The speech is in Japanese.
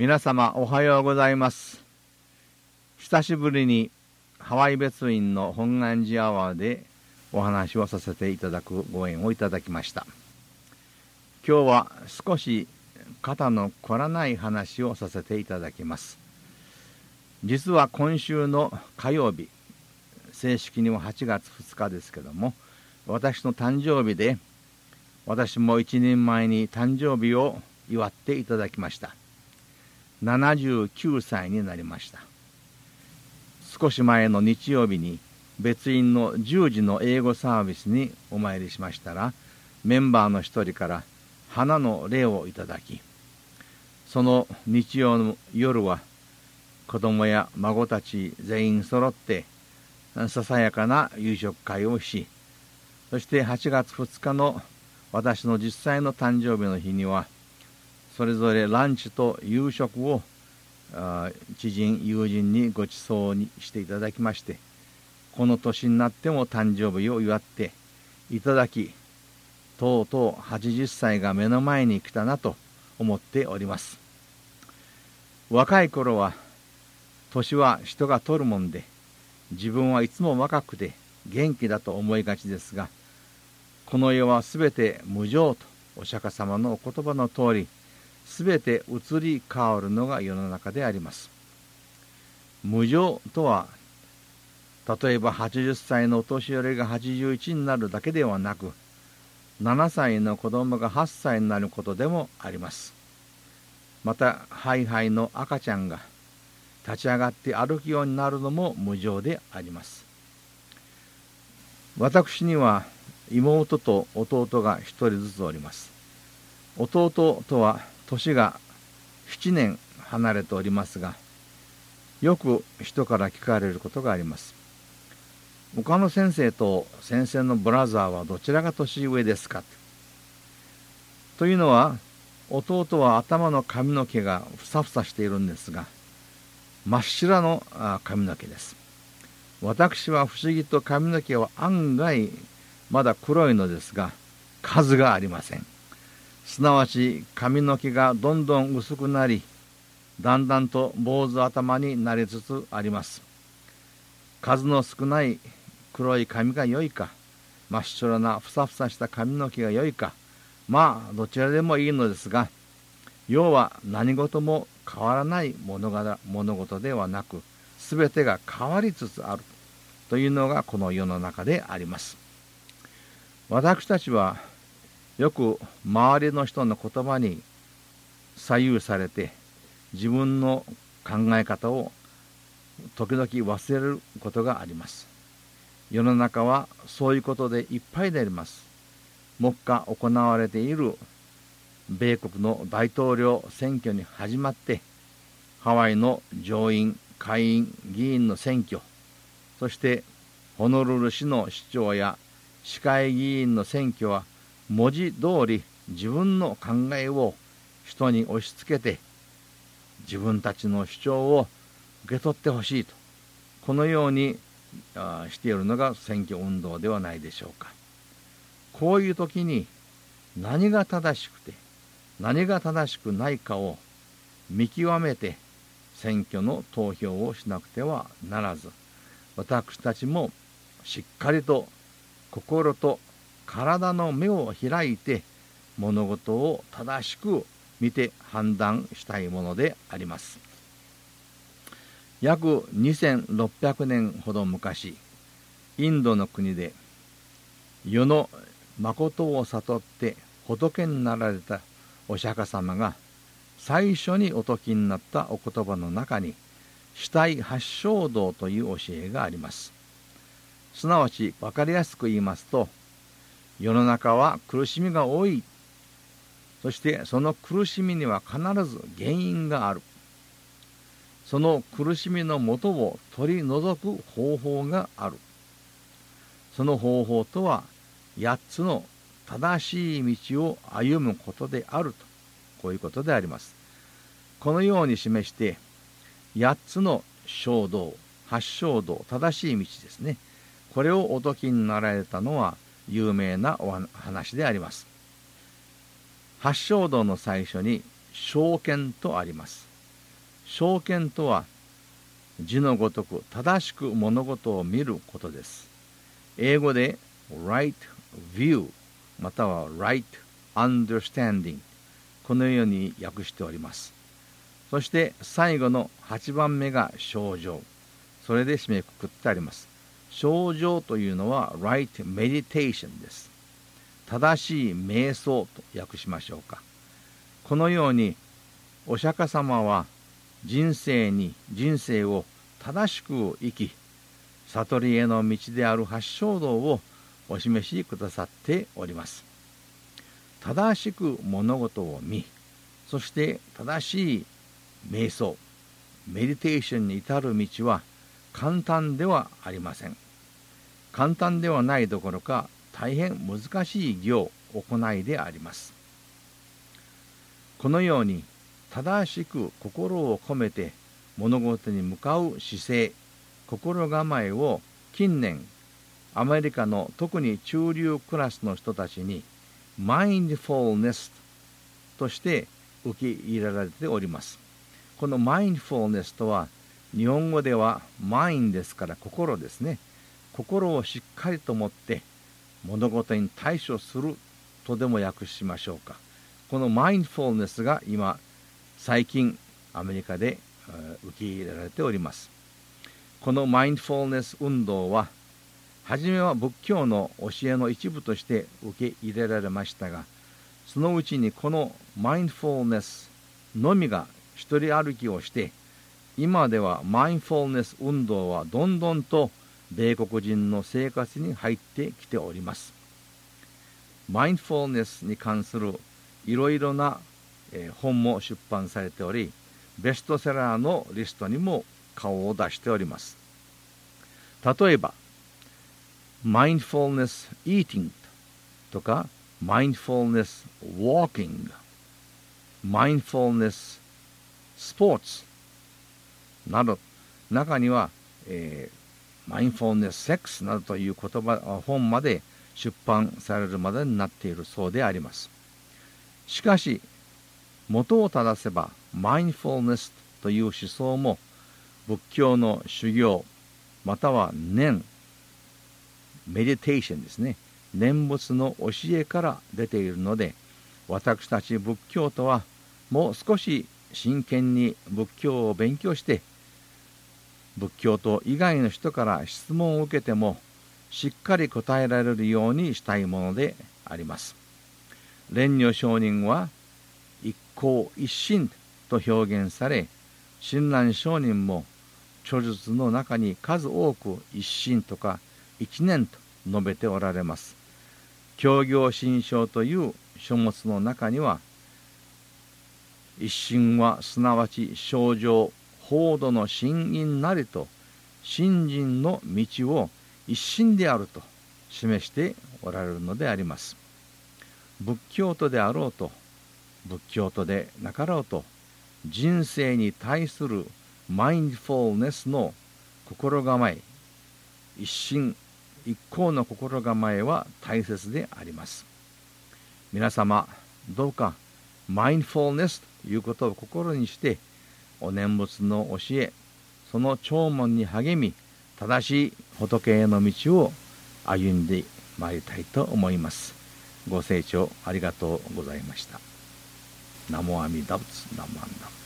皆様おはようございます。久しぶりにハワイ別院の本願寺アワーでお話をさせていただくご縁をいただきました。今日は少し肩の凝らない話をさせていただきます。実は今週の火曜日正式には8月2日ですけども私の誕生日で私も一年前に誕生日を祝っていただきました。79歳になりました。少し前の日曜日に別院の10時の英語サービスにお参りしましたらメンバーの一人から花の礼をいただきその日曜の夜は子供や孫たち全員揃ってささやかな夕食会をしそして8月2日の私の実際の誕生日の日にはそれぞれランチと夕食を知人友人にご馳走にしていただきましてこの年になっても誕生日を祝っていただきとうとう80歳が目の前に来たなと思っております。若い頃は年は人が取るもんで自分はいつも若くて元気だと思いがちですがこの世はすべて無常とお釈迦様のお言葉の通りすべて移り変わるのが世の中であります。無常とは例えば80歳のお年寄りが81になるだけではなく7歳の子供が8歳になることでもあります。またハイハイの赤ちゃんが立ち上がって歩くようになるのも無常であります。私には妹と弟が1人ずつおります。弟とは年が7年離れておりますがよく人から聞かれることがあります。他の先生と先生のブラザーはどちらが年上ですか？というのは弟は頭の髪の毛がふさふさしているんですが真っ白の髪の毛です。私は不思議と髪の毛は案外まだ黒いのですが数がありません。すなわち髪の毛がどんどん薄くなりだんだんと坊主頭になりつつあります。数の少ない黒い髪が良いか真っ白なふさふさした髪の毛が良いかまあどちらでもいいのですが要は何事も変わらない物が物事ではなく全てが変わりつつあるというのがこの世の中であります。私たちはよく周りの人の言葉に左右されて自分の考え方を時々忘れることがあります。世の中はそういうことでいっぱいであります。目下行われている米国の大統領選挙に始まってハワイの上院下院議員の選挙そしてホノルル市の市長や市会議員の選挙は文字通り自分の考えを人に押し付けて自分たちの主張を受け取ってほしいとこのようにしているのが選挙運動ではないでしょうか。こういう時に何が正しくて何が正しくないかを見極めて選挙の投票をしなくてはならず私たちもしっかりと心と体の目を開いて物事を正しく見て判断したいものであります。約2600年ほど昔インドの国で世の誠を悟って仏になられたお釈迦様が最初にお説きになったお言葉の中に死体八正道という教えがあります。すなわち分かりやすく言いますと世の中は苦しみが多い。そしてその苦しみには必ず原因がある。その苦しみのもとを取り除く方法がある。その方法とは8つの正しい道を歩むことであると。こういうことであります。このように示して8つの衝動八正道正しい道ですね。これをお説きになられたのは有名なお話であります。八正道の最初に証券とあります。証券とは字のごとく正しく物事を見ることです。英語で right view または right understanding このように訳しております。そして最後の8番目が症状。それで締めくくってあります。症状というのは right meditation です。正しい瞑想と訳しましょうか。このようにお釈迦様は人生に人生を正しく生き悟りへの道である八正道をお示しくださっております正しく物事を見そして正しい瞑想メディテーションに至る道は簡単ではありません。簡単ではないどころか大変難しい行行いであります。このように正しく心を込めて物事に向かう姿勢心構えを近年アメリカの特に中流クラスの人たちにマインドフォルネスとして受け入れられております。このマインドフォルネスとは日本語ではマインですから心ですね。心をしっかりと持って物事に対処するとでも訳しましょうか。このマインフォルネスが今最近アメリカで受け入れられております。このマインフォルネス運動は初めは仏教の教えの一部として受け入れられましたがそのうちにこのマインフォルネスのみが一人歩きをして今ではマインフォルネス運動はどんどんと米国人の生活に入ってきております。マインフォルネスに関するいろいろな、本も出版されておりベストセラーのリストにも顔を出しております。例えばマインフォルネス・イーティングとかマインフォルネス・ウォーキングマインフォルネス・スポーツなど中には、えー、マインフォルネス・セックスなどという言葉本まで出版されるまでになっているそうであります。しかし元を正せばマインフォルネスという思想も仏教の修行または念メディテーションですね念仏の教えから出ているので私たち仏教徒はもう少し真剣に仏教を勉強して仏教徒以外の人から質問を受けてもしっかり答えられるようにしたいものであります。蓮如上人は公一心と表現され親鸞上人も著述の中に数多く一心とか一年と述べておられます。協業心象という書物の中には一心はすなわち症状報道の真因なりと信心の道を一心であると示しておられるのであります。仏教徒であろうと仏教徒でなかろうと人生に対するマインドフォルネスの心構え一心一向の心構えは大切であります皆様どうかマインドフォルネスということを心にしてお念仏の教えその弔問に励み正しい仏への道を歩んでまいりたいと思いますご清聴ありがとうございました。ナモアミダ仏ナモアミダ仏